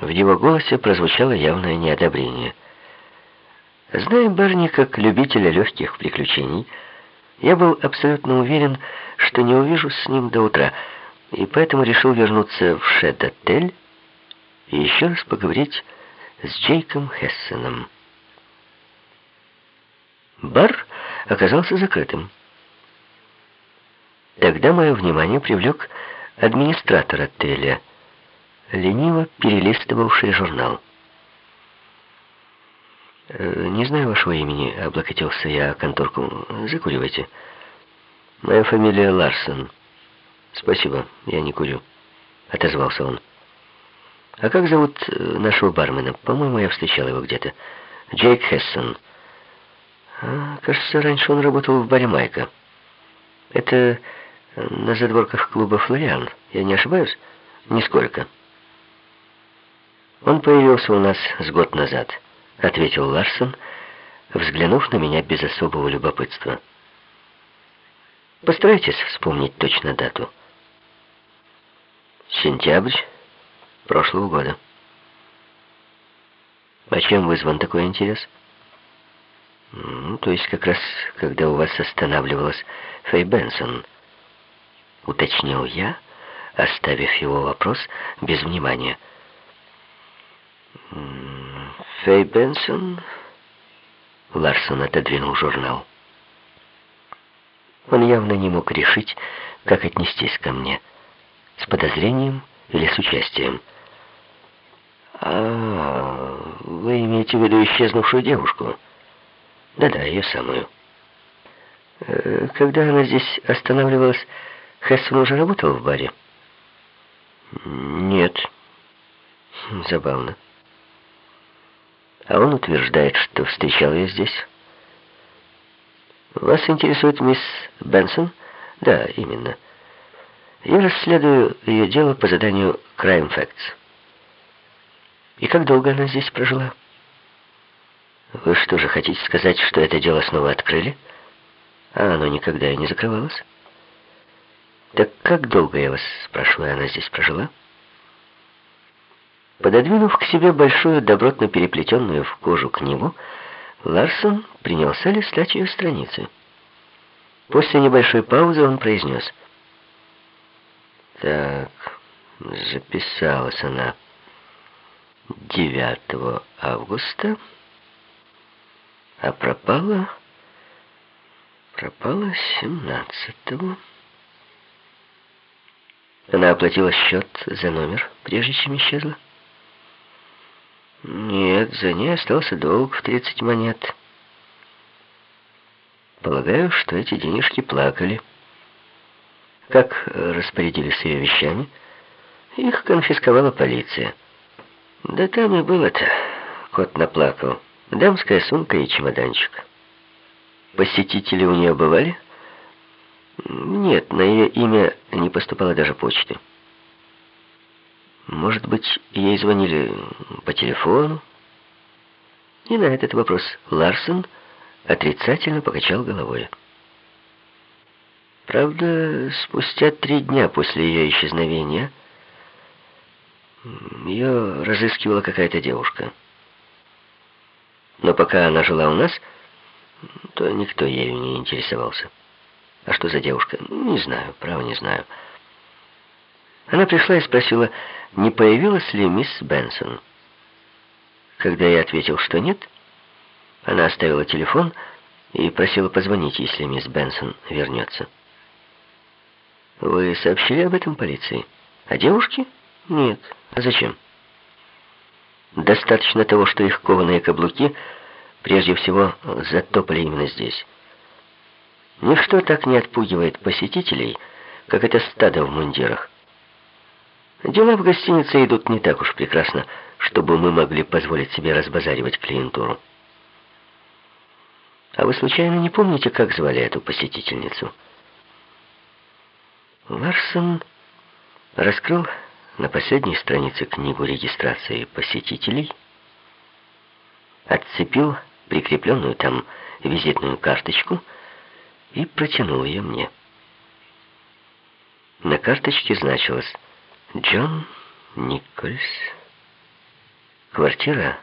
В его голосе прозвучало явное неодобрение. Зная Барни как любителя легких приключений, я был абсолютно уверен, что не увижу с ним до утра, и поэтому решил вернуться в Шед-отель и еще раз поговорить с Джейком Хессеном. Бар оказался закрытым. Тогда мое внимание привлек администратор отеля, лениво перелистывавший журнал. «Э, «Не знаю вашего имени», — облокотился я конторку. «Закуривайте». «Моя фамилия Ларсон». «Спасибо, я не курю», — отозвался он. «А как зовут э, нашего бармена? По-моему, я встречал его где-то. Джейк Хессон». А, «Кажется, раньше он работал в баре Майка. Это э, на задворках клуба «Флориан». Я не ошибаюсь?» «Нисколько». «Он появился у нас с год назад», — ответил Ларсон, взглянув на меня без особого любопытства. «Постарайтесь вспомнить точно дату». «Сентябрь прошлого года». «А чем вызван такой интерес?» «Ну, то есть как раз, когда у вас останавливалась Фэй Бенсон», — уточнил я, оставив его вопрос без внимания. «Фэй Бенсон?» Ларсон отодвинул журнал. Он явно не мог решить, как отнестись ко мне. С подозрением или с участием. «А, вы имеете в виду исчезнувшую девушку?» «Да-да, ее самую». Э, «Когда она здесь останавливалась, Хессон уже работал в баре?» «Нет». «Забавно». А он утверждает, что встречал ее здесь. Вас интересует мисс Бенсон? Да, именно. Я расследую ее дело по заданию Crime Facts. И как долго она здесь прожила? Вы что же хотите сказать, что это дело снова открыли? А оно никогда и не закрывалось? Так как долго, я вас спрашиваю, она здесь прожила? Пододвинув к себе большую добротно переплетенную в кожу книгу, Ларсон принялся листать ее страницы. После небольшой паузы он произнес. Так, записалась она 9 августа, а пропала... пропала 17-го. Она оплатила счет за номер, прежде чем исчезла. Нет, за ней остался долг в 30 монет. Полагаю, что эти денежки плакали. Как распорядились ее вещами? Их конфисковала полиция. Да там и было-то. Кот наплакал. Дамская сумка и чемоданчик. Посетители у нее бывали? Нет, на ее имя не поступала даже почты. Может быть, ей звонили по телефону? И на этот вопрос Ларсон отрицательно покачал головой. Правда, спустя три дня после ее исчезновения ее разыскивала какая-то девушка. Но пока она жила у нас, то никто ею не интересовался. А что за девушка? Не знаю, право не знаю. Она пришла и спросила, не появилась ли мисс Бенсон. Когда я ответил, что нет, она оставила телефон и просила позвонить, если мисс Бенсон вернется. Вы сообщили об этом полиции? О девушке? Нет. А зачем? Достаточно того, что их кованые каблуки прежде всего затопали именно здесь. Ничто так не отпугивает посетителей, как это стадо в мундирах. Дела в гостинице идут не так уж прекрасно, чтобы мы могли позволить себе разбазаривать клиентуру. А вы случайно не помните, как звали эту посетительницу? Ларсон раскрыл на последней странице книгу регистрации посетителей, отцепил прикрепленную там визитную карточку и протянул ее мне. На карточке значилось Джон Никольс. Квартира